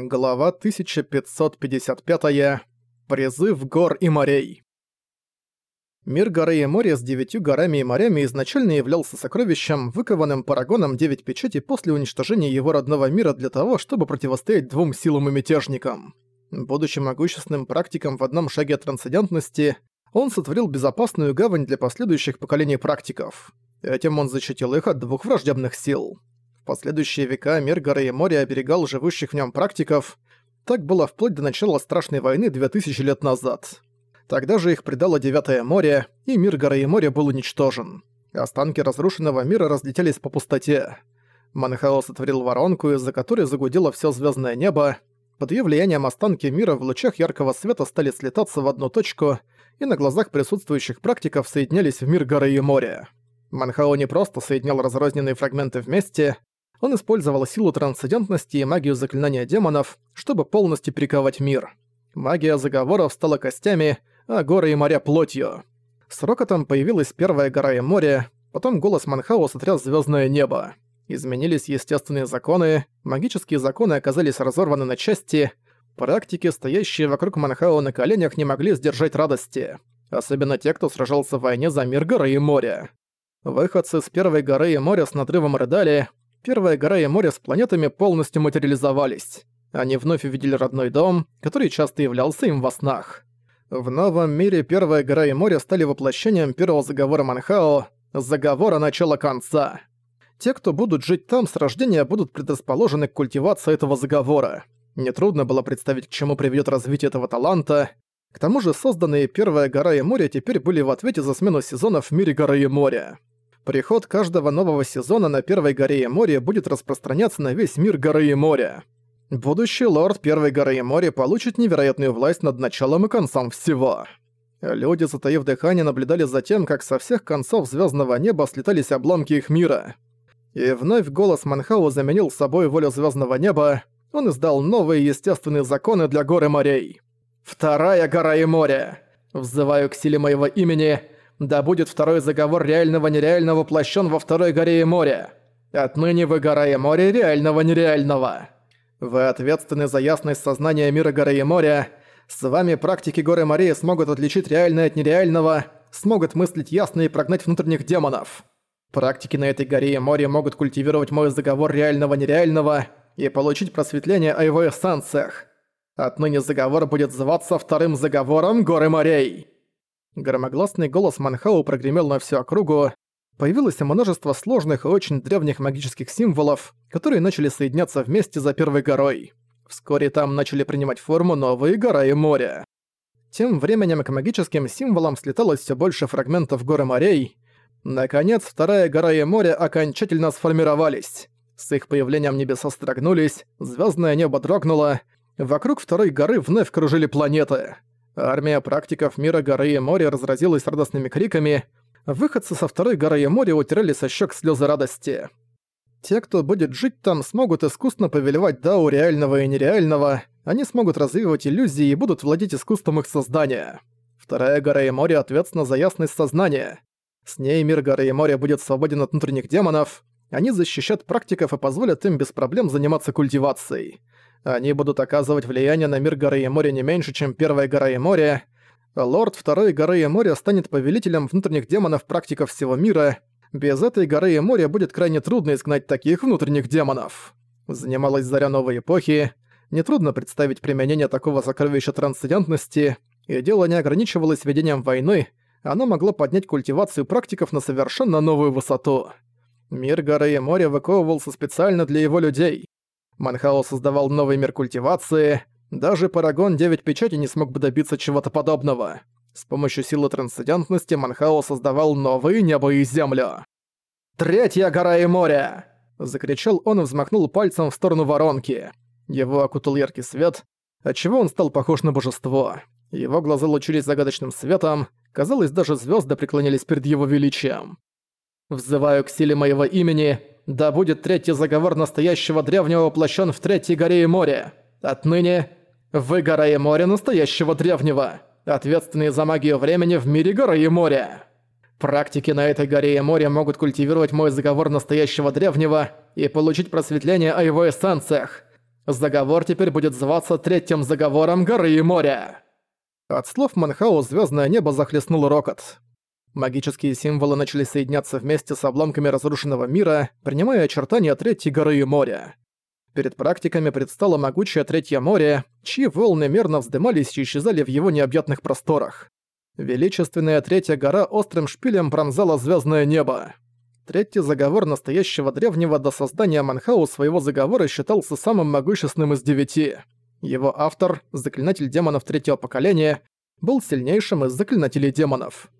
Глава 1555. Призыв гор и морей. Мир горы и моря с девятью горами и морями изначально являлся сокровищем, выкованным парагоном девять печати после уничтожения его родного мира для того, чтобы противостоять двум силам и мятежникам. Будучи могущественным практиком в одном шаге трансцендентности, он сотворил безопасную гавань для последующих поколений практиков. Этим он защитил их от двух враждебных сил последующие века мир горы и моря оберегал живущих в нем практиков. Так было вплоть до начала страшной войны 2000 лет назад. Тогда же их предало Девятое море, и мир горы и моря был уничтожен. Останки разрушенного мира разлетелись по пустоте. Манхао сотворил воронку, из-за которой загудело все звездное небо. Под ее влиянием останки мира в лучах яркого света стали слетаться в одну точку, и на глазах присутствующих практиков соединялись в мир горы и моря. Манхао не просто соединял разрозненные фрагменты вместе, он использовал силу трансцендентности и магию заклинания демонов, чтобы полностью перековать мир. Магия заговоров стала костями, а горы и моря — плотью. С рокотом появилась первая гора и море, потом голос Манхао сотряс звездное небо. Изменились естественные законы, магические законы оказались разорваны на части, практики, стоящие вокруг Манхао на коленях, не могли сдержать радости. Особенно те, кто сражался в войне за мир горы и моря. Выходцы с первой горы и моря с надрывом рыдали, Первая гора и море с планетами полностью материализовались. Они вновь увидели родной дом, который часто являлся им во снах. В новом мире Первая гора и море стали воплощением первого заговора Манхао – заговора начала конца. Те, кто будут жить там с рождения, будут предрасположены к культивации этого заговора. Нетрудно было представить, к чему приведет развитие этого таланта. К тому же созданные Первая гора и море теперь были в ответе за смену сезонов в мире горы и моря. Приход каждого нового сезона на Первой горе и море будет распространяться на весь мир горы и моря. Будущий лорд Первой горы и моря получит невероятную власть над началом и концом всего. Люди, затаив дыхание, наблюдали за тем, как со всех концов звездного неба слетались обломки их мира. И вновь голос Манхау заменил собой волю звездного неба, он издал новые естественные законы для горы морей. «Вторая гора и море! Взываю к силе моего имени!» Да будет второй заговор реального-нереального воплощен во второй горе и море. Отныне вы гора и море реального-нереального. Вы ответственны за ясность сознания мира горы и моря. С вами практики горы морей смогут отличить реальное от нереального, смогут мыслить ясно и прогнать внутренних демонов. Практики на этой горе и море могут культивировать мой заговор реального-нереального и получить просветление о его эссенциях. Отныне заговор будет зваться вторым заговором горы морей. Громогласный голос Манхау прогремел на всю округу. Появилось множество сложных и очень древних магических символов, которые начали соединяться вместе за первой горой. Вскоре там начали принимать форму новые гора и море. Тем временем к магическим символам слеталось все больше фрагментов горы морей. Наконец, вторая гора и море окончательно сформировались. С их появлением небеса строгнулись, звездное небо дрогнуло, вокруг второй горы вновь кружили планеты. Армия практиков мира горы и моря разразилась радостными криками. Выходцы со второй горы и моря утирали со щек слезы радости. Те, кто будет жить там, смогут искусно повелевать дау реального и нереального, они смогут развивать иллюзии и будут владеть искусством их создания. Вторая гора и море ответственна за ясность сознания. С ней мир горы и моря будет свободен от внутренних демонов, они защищат практиков и позволят им без проблем заниматься культивацией. Они будут оказывать влияние на мир горы и моря не меньше, чем первая гора и море. Лорд второй горы и моря станет повелителем внутренних демонов практиков всего мира. Без этой горы и моря будет крайне трудно изгнать таких внутренних демонов. Занималась заря новой эпохи. Нетрудно представить применение такого сокровища трансцендентности, и дело не ограничивалось ведением войны, оно могло поднять культивацию практиков на совершенно новую высоту. Мир горы и моря выковывался специально для его людей. Манхао создавал новый мир культивации, даже Парагон 9 печати не смог бы добиться чего-то подобного. С помощью силы трансцендентности Манхао создавал новые небо и землю. «Третья гора и море!» — закричал он и взмахнул пальцем в сторону воронки. Его окутал яркий свет, отчего он стал похож на божество. Его глаза лучились загадочным светом, казалось, даже звезды преклонялись перед его величием. «Взываю к силе моего имени, да будет третий заговор настоящего древнего воплощен в Третьей горе и море. Отныне вы гора и море настоящего древнего, ответственные за магию времени в мире горы и моря. Практики на этой горе и море могут культивировать мой заговор настоящего древнего и получить просветление о его эссенциях. Заговор теперь будет зваться Третьим Заговором Горы и Моря!» От слов Манхау звездное небо захлестнул рокот. Магические символы начали соединяться вместе с обломками разрушенного мира, принимая очертания Третьей горы и моря. Перед практиками предстало могучее Третье море, чьи волны мерно вздымались и исчезали в его необъятных просторах. Величественная Третья гора острым шпилем пронзала звездное небо. Третий заговор настоящего древнего до создания Манхау своего заговора считался самым могущественным из девяти. Его автор, заклинатель демонов третьего поколения, был сильнейшим из заклинателей демонов.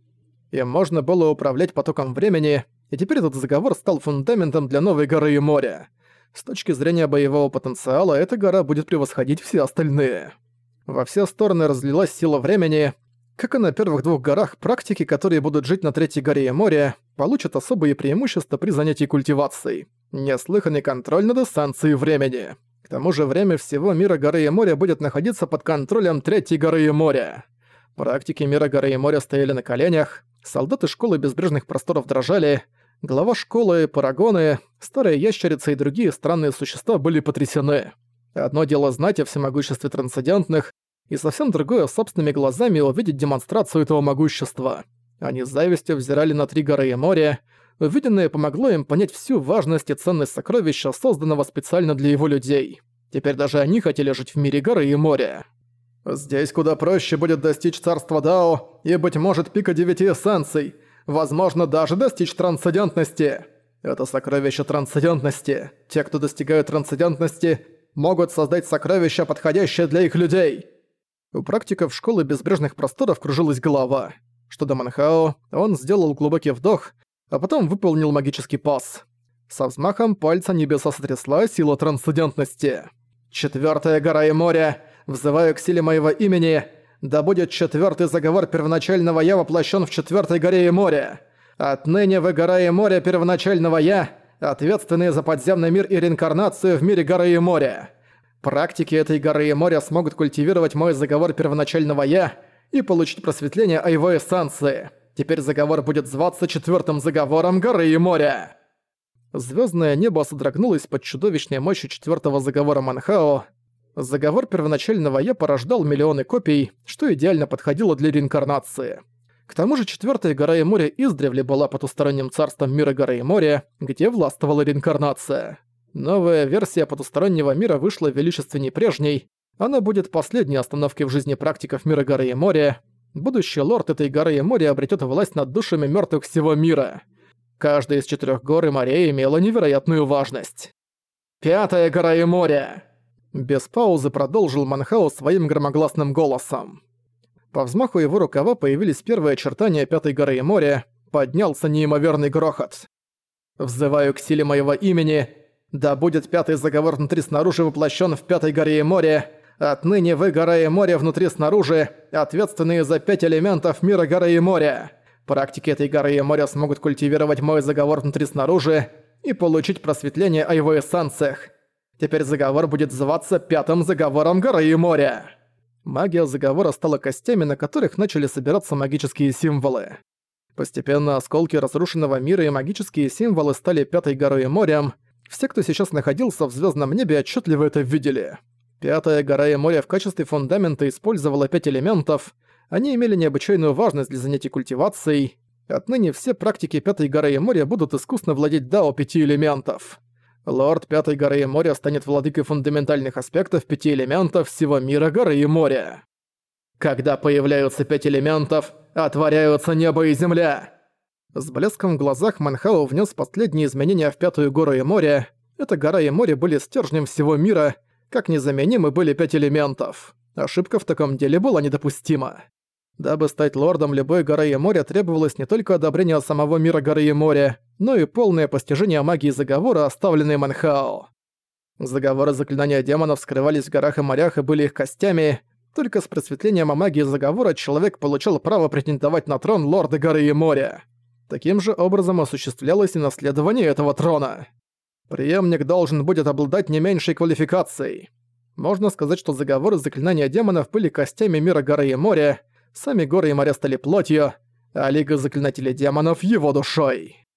Им можно было управлять потоком времени, и теперь этот заговор стал фундаментом для новой горы и моря. С точки зрения боевого потенциала, эта гора будет превосходить все остальные. Во все стороны разлилась сила времени. Как и на первых двух горах, практики, которые будут жить на третьей горе и море, получат особые преимущества при занятии культивацией. Неслыханный контроль над эссенцией времени. К тому же время всего мира горы и моря будет находиться под контролем третьей горы и моря. Практики мира горы и моря стояли на коленях, солдаты школы безбрежных просторов дрожали, глава школы, парагоны, старая ящерица и другие странные существа были потрясены. Одно дело знать о всемогуществе трансцендентных, и совсем другое собственными глазами увидеть демонстрацию этого могущества. Они с завистью взирали на три горы и море. Увиденное помогло им понять всю важность и ценность сокровища, созданного специально для его людей. Теперь даже они хотели жить в мире горы и моря. Здесь куда проще будет достичь царства Дао и, быть может, пика девяти эссенций. Возможно, даже достичь трансцендентности. Это сокровище трансцендентности. Те, кто достигают трансцендентности, могут создать сокровище, подходящее для их людей. У практиков школы безбрежных просторов кружилась голова. Что до Манхао, он сделал глубокий вдох, а потом выполнил магический пас. Со взмахом пальца небеса сотрясла сила трансцендентности. «Четвёртая гора и море! Взываю к силе моего имени! Да будет четвёртый заговор первоначального Я воплощен в четвёртой горе и море! Отныне вы гора и море первоначального Я, ответственные за подземный мир и реинкарнацию в мире горы и моря! Практики этой горы и моря смогут культивировать мой заговор первоначального Я и получить просветление о его эссенции. Теперь заговор будет зваться четвертым заговором горы и моря. Звездное небо содрогнулось под чудовищной мощью четвертого заговора Манхао. Заговор первоначального Я порождал миллионы копий, что идеально подходило для реинкарнации. К тому же четвертая гора и море издревле была потусторонним царством мира горы и моря, где властвовала реинкарнация. Новая версия потустороннего мира вышла величественней прежней. Она будет последней остановкой в жизни практиков мира горы и моря. Будущий лорд этой горы и моря обретет власть над душами мертвых всего мира. Каждая из четырех гор и морей имела невероятную важность. «Пятая гора и море!» Без паузы продолжил Манхаус своим громогласным голосом. По взмаху его рукава появились первые очертания Пятой горы и моря, поднялся неимоверный грохот. «Взываю к силе моего имени, да будет пятый заговор внутри снаружи воплощен в Пятой горе и море. Отныне вы, гора и море, внутри снаружи, ответственные за пять элементов мира горы и моря. Практики этой горы и моря смогут культивировать мой заговор внутри снаружи и получить просветление о его эссенциях. Теперь заговор будет зваться Пятым заговором горы и моря. Магия заговора стала костями, на которых начали собираться магические символы. Постепенно осколки разрушенного мира и магические символы стали Пятой горой и морем, все, кто сейчас находился в звездном небе, отчетливо это видели. Пятая гора и море в качестве фундамента использовала пять элементов. Они имели необычайную важность для занятий культивацией. Отныне все практики Пятой горы и моря будут искусно владеть дао пяти элементов. Лорд Пятой горы и моря станет владыкой фундаментальных аспектов пяти элементов всего мира горы и моря. Когда появляются пять элементов, отворяются небо и земля. С блеском в глазах Манхао внес последние изменения в Пятую гору и море. Эта гора и море были стержнем всего мира, как незаменимы были пять элементов. Ошибка в таком деле была недопустима. Дабы стать лордом любой горы и моря требовалось не только одобрение самого мира горы и моря, но и полное постижение магии заговора, оставленной Манхао. Заговоры заклинания демонов скрывались в горах и морях и были их костями. Только с просветлением о магии заговора человек получил право претендовать на трон лорда горы и моря. Таким же образом осуществлялось и наследование этого трона. Преемник должен будет обладать не меньшей квалификацией. Можно сказать, что заговоры заклинания демонов были костями мира горы и моря, сами горы и моря стали плотью, а Лига Заклинателей Демонов — его душой.